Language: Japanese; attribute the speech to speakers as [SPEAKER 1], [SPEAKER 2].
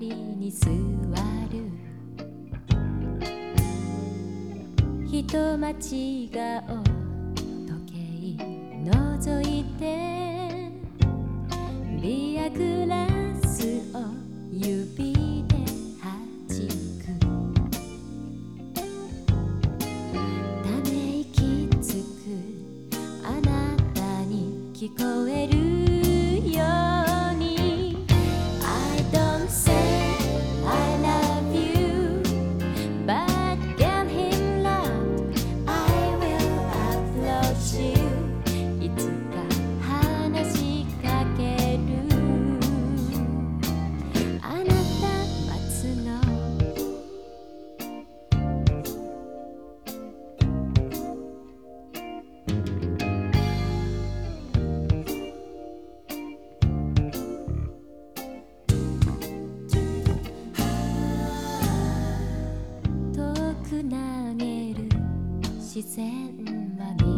[SPEAKER 1] りに座る。人待ちがお時計覗いて。ビアグラスを指で弾く。ため息つく。あなたに聞こえる。然は見